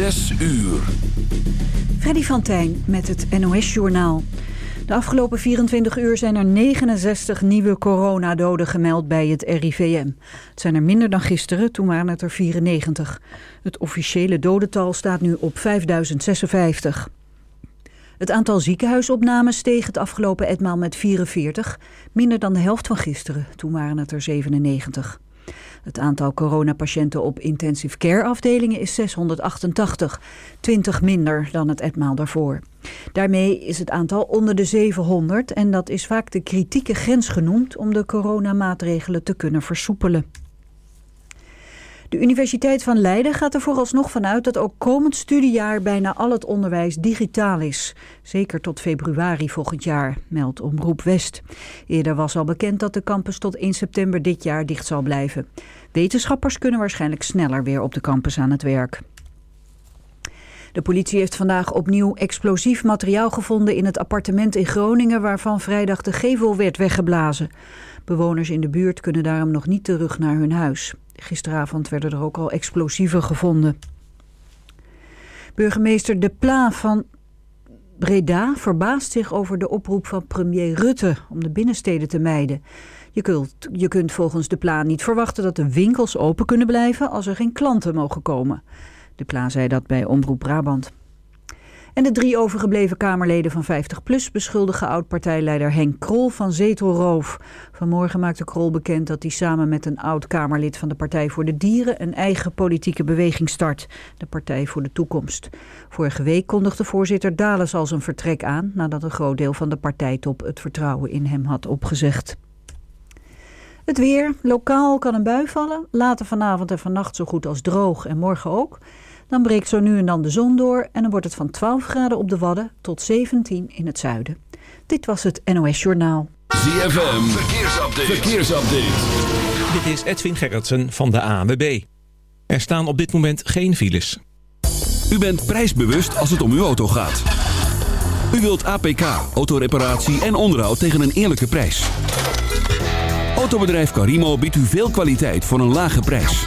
Zes uur. Freddy van Tijn met het NOS-journaal. De afgelopen 24 uur zijn er 69 nieuwe coronadoden gemeld bij het RIVM. Het zijn er minder dan gisteren, toen waren het er 94. Het officiële dodental staat nu op 5056. Het aantal ziekenhuisopnames steeg het afgelopen etmaal met 44. Minder dan de helft van gisteren, toen waren het er 97. Het aantal coronapatiënten op intensive care afdelingen is 688, 20 minder dan het etmaal daarvoor. Daarmee is het aantal onder de 700 en dat is vaak de kritieke grens genoemd om de coronamaatregelen te kunnen versoepelen. De Universiteit van Leiden gaat er vooralsnog vanuit dat ook komend studiejaar bijna al het onderwijs digitaal is. Zeker tot februari volgend jaar, meldt Omroep West. Eerder was al bekend dat de campus tot 1 september dit jaar dicht zal blijven. Wetenschappers kunnen waarschijnlijk sneller weer op de campus aan het werk. De politie heeft vandaag opnieuw explosief materiaal gevonden in het appartement in Groningen waarvan vrijdag de gevel werd weggeblazen. Bewoners in de buurt kunnen daarom nog niet terug naar hun huis. Gisteravond werden er ook al explosieven gevonden. Burgemeester De Pla van Breda verbaast zich over de oproep van premier Rutte om de binnensteden te mijden. Je kunt, je kunt volgens De Pla niet verwachten dat de winkels open kunnen blijven als er geen klanten mogen komen. De Pla zei dat bij Omroep Brabant. En de drie overgebleven Kamerleden van 50PLUS beschuldigen oud-partijleider Henk Krol van zetelroof. Vanmorgen maakte Krol bekend dat hij samen met een oud-Kamerlid van de Partij voor de Dieren een eigen politieke beweging start, de Partij voor de Toekomst. Vorige week kondigde voorzitter Dales al zijn vertrek aan nadat een groot deel van de partijtop het vertrouwen in hem had opgezegd. Het weer. Lokaal kan een bui vallen. Later vanavond en vannacht zo goed als droog en morgen ook. Dan breekt zo nu en dan de zon door en dan wordt het van 12 graden op de Wadden tot 17 in het zuiden. Dit was het NOS Journaal. ZFM, verkeersupdate. verkeersupdate. Dit is Edwin Gerritsen van de ANWB. Er staan op dit moment geen files. U bent prijsbewust als het om uw auto gaat. U wilt APK, autoreparatie en onderhoud tegen een eerlijke prijs. Autobedrijf Carimo biedt u veel kwaliteit voor een lage prijs.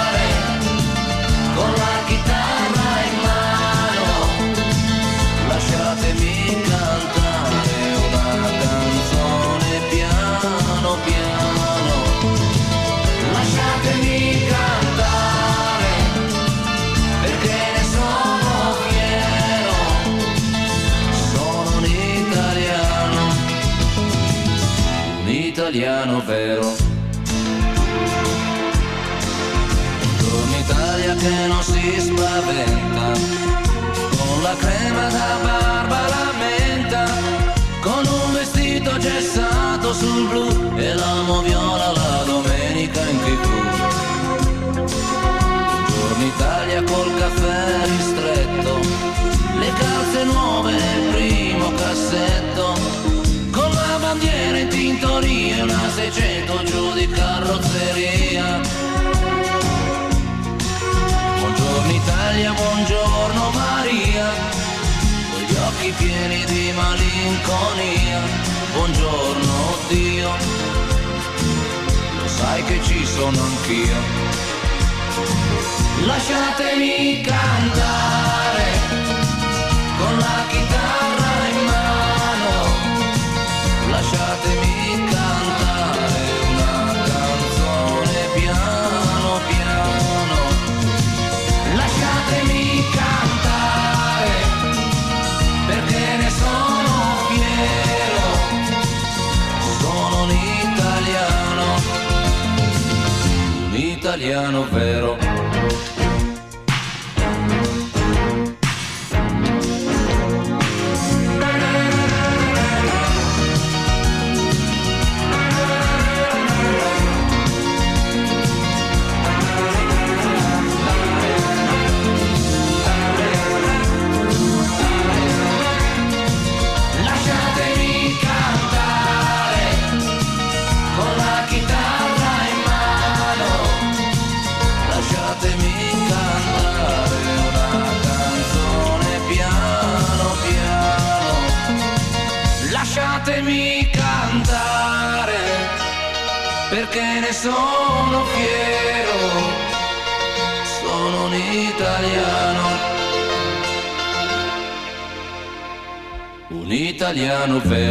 sono anch'io. Lasciatemi cantare con la chitarra. pianoforte nouvelle.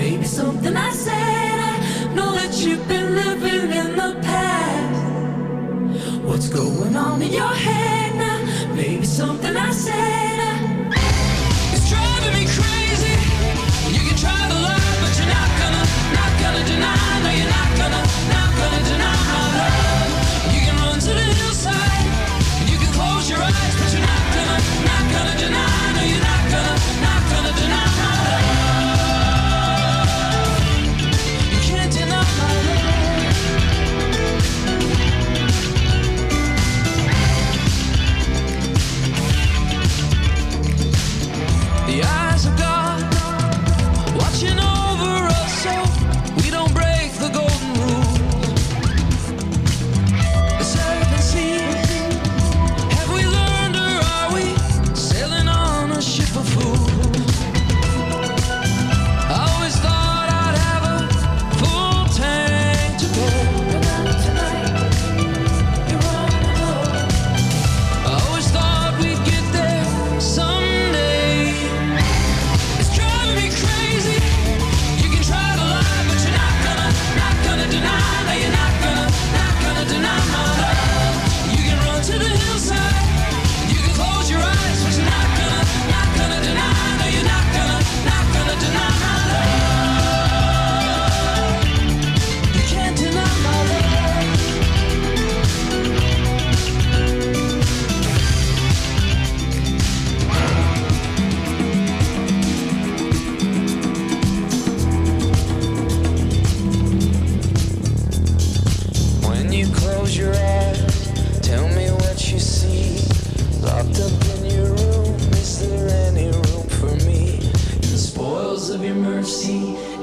Maybe something I said. I know that you've been living in the past. What's going on in your head now? Maybe something I said. I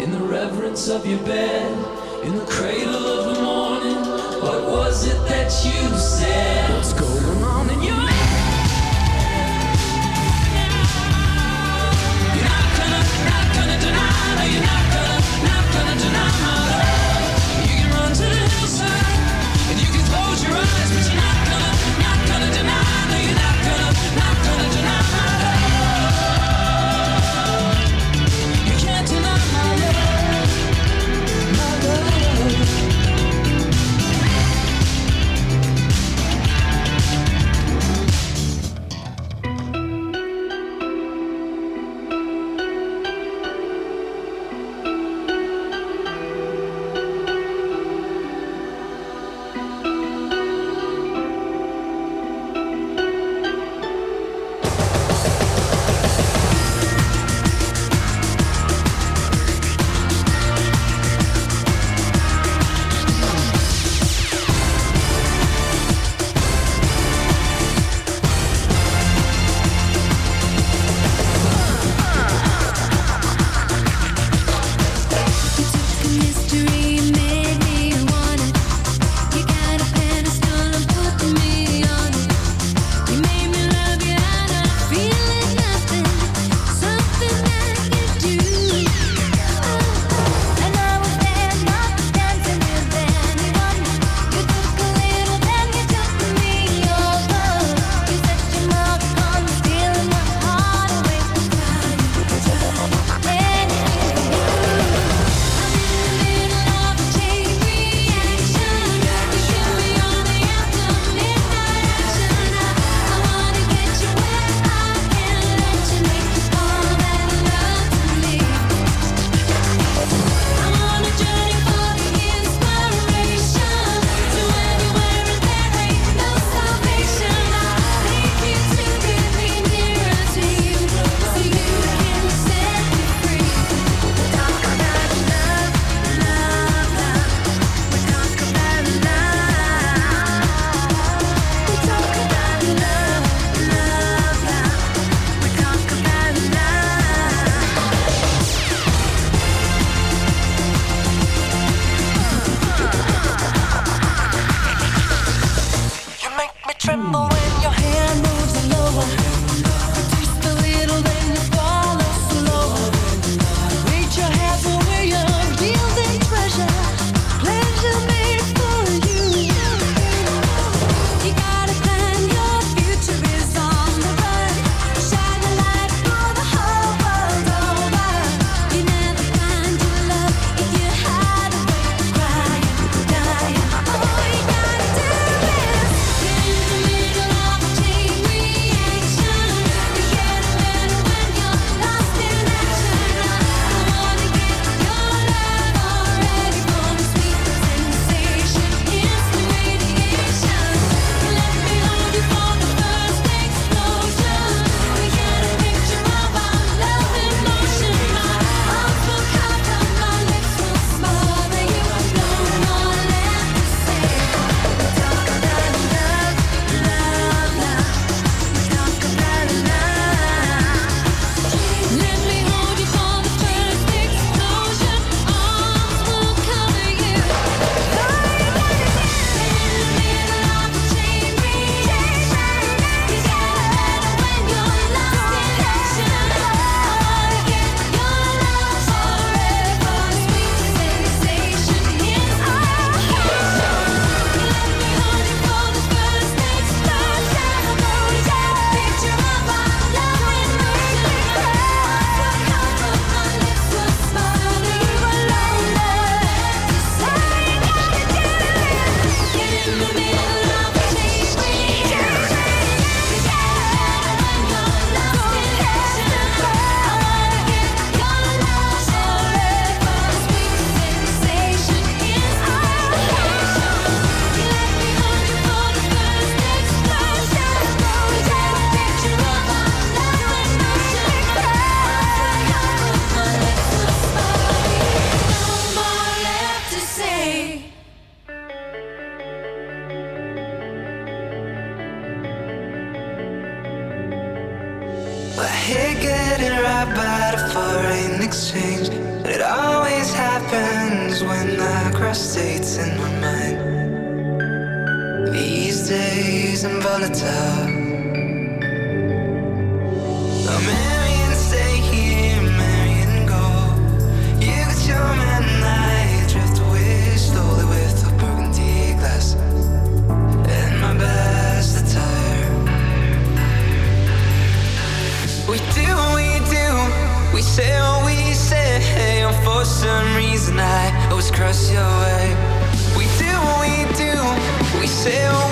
in the reverence of your bed, in the cradle of the morning. What was it that you said? some reason I always cross your way. We do what we do, we say what we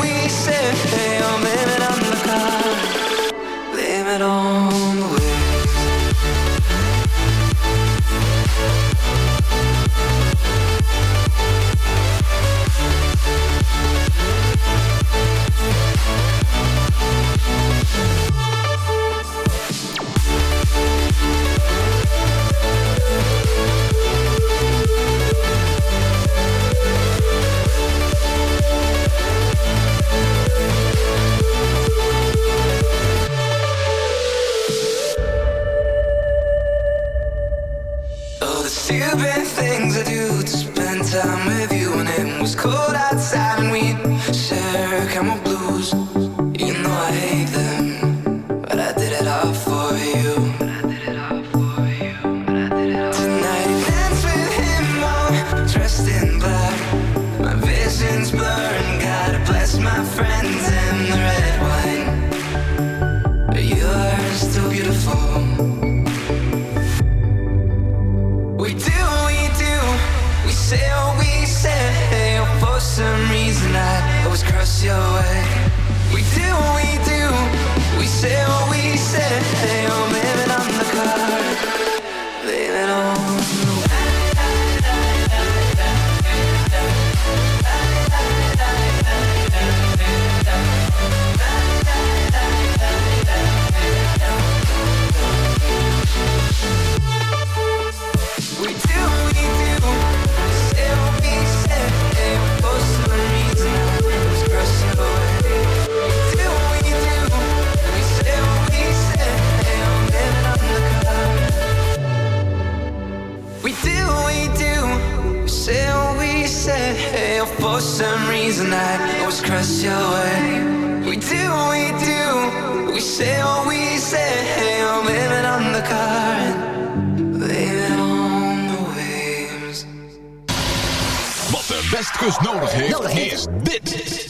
us your. We do, we do. We say what we say. Hey, I'm living on the car Living on the waves. Wat de Westkust nodig heeft, nodig heeft. is dit.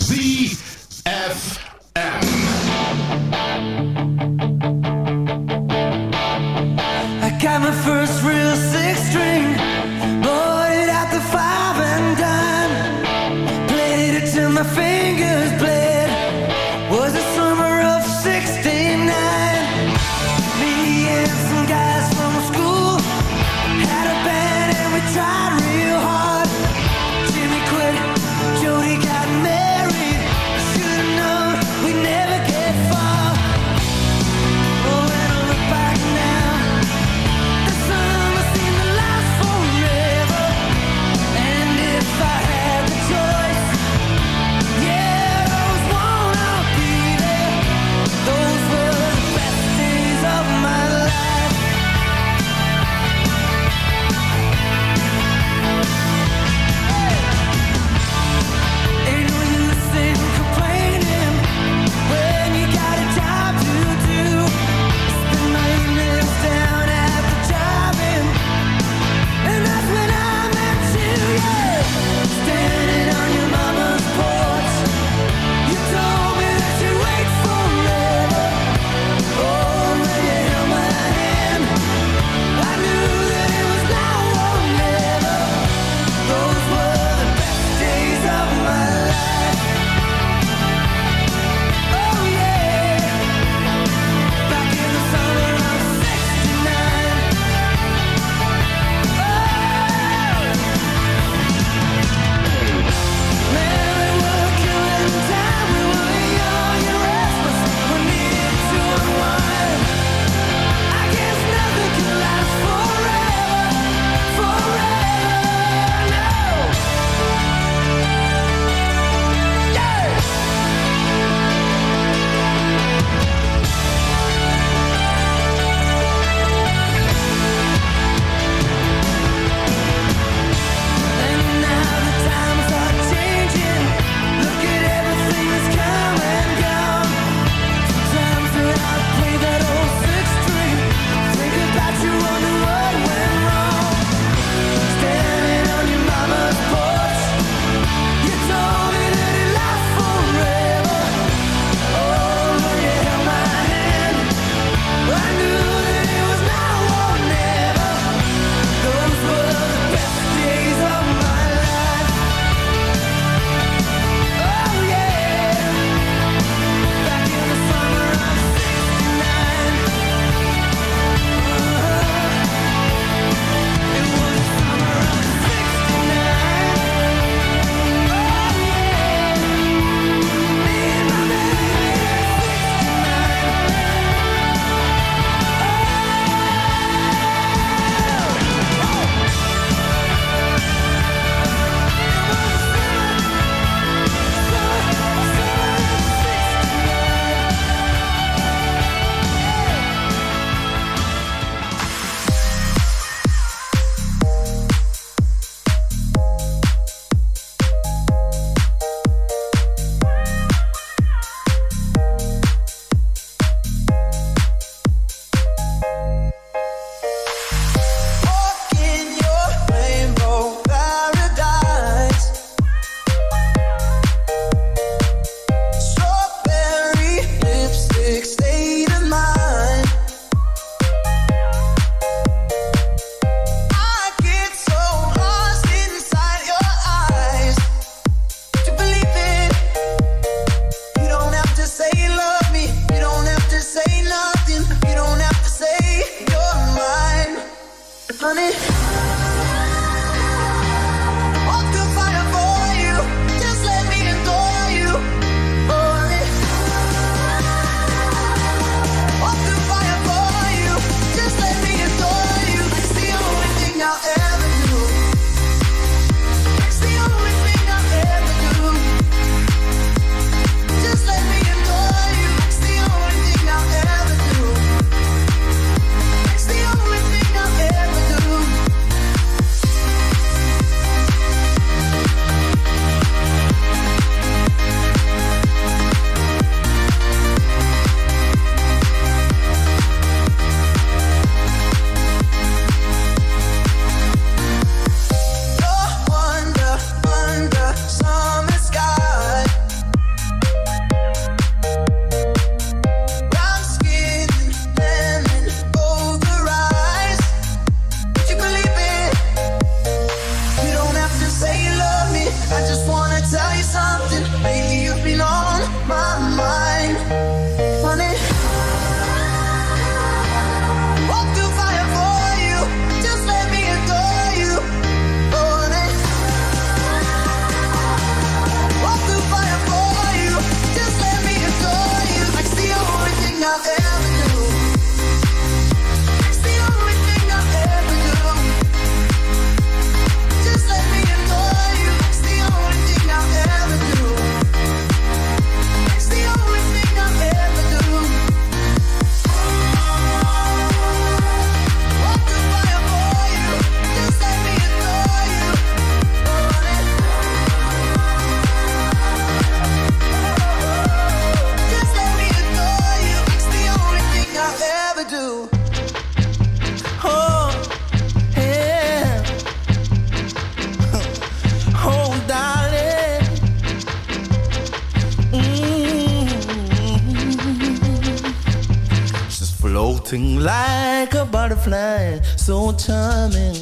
so charming.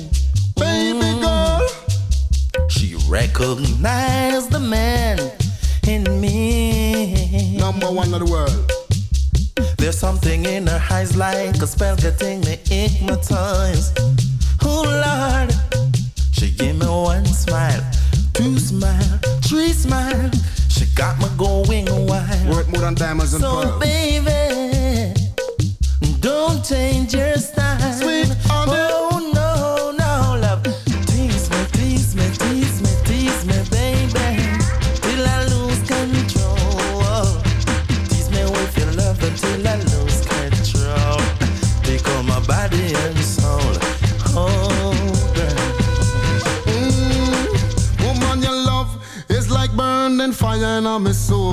pessoa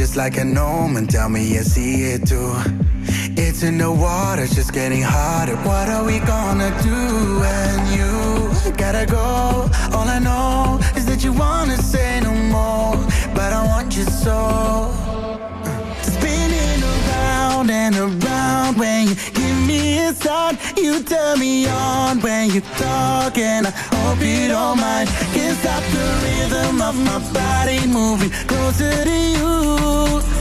just like a gnome, and tell me you see it too. It's in the water, it's just getting hotter. What are we gonna do when you gotta go? All I know is that you wanna say no more, but I want you so. Spinning around and around when you give me a sign, you turn me on when you talk and I your beat on mine Can't stop the rhythm of my body moving Closer to you.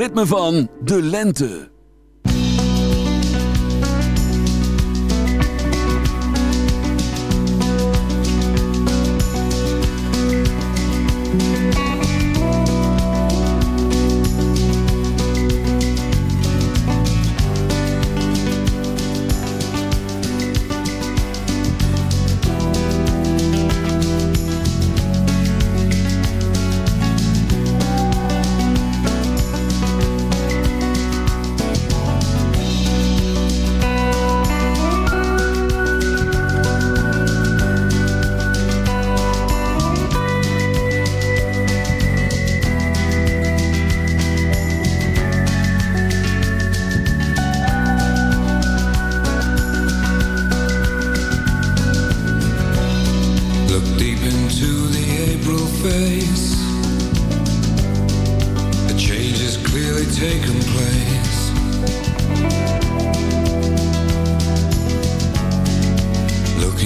Ritme van de lente.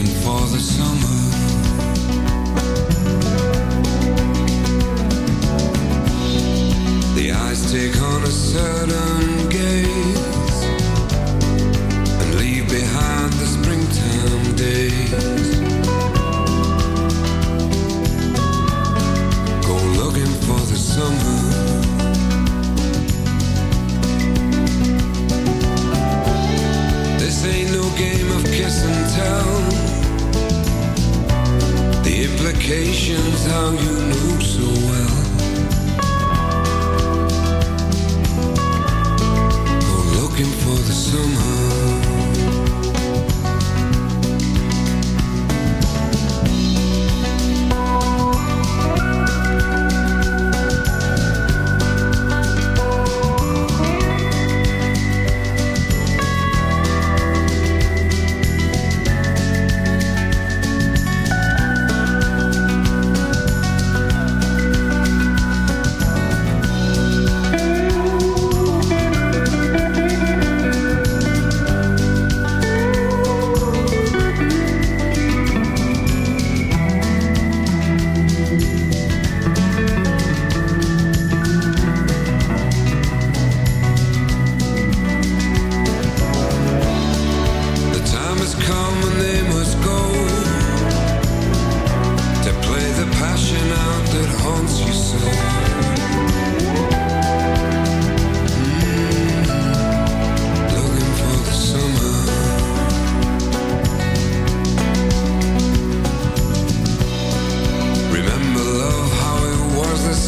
For the summer.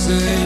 Was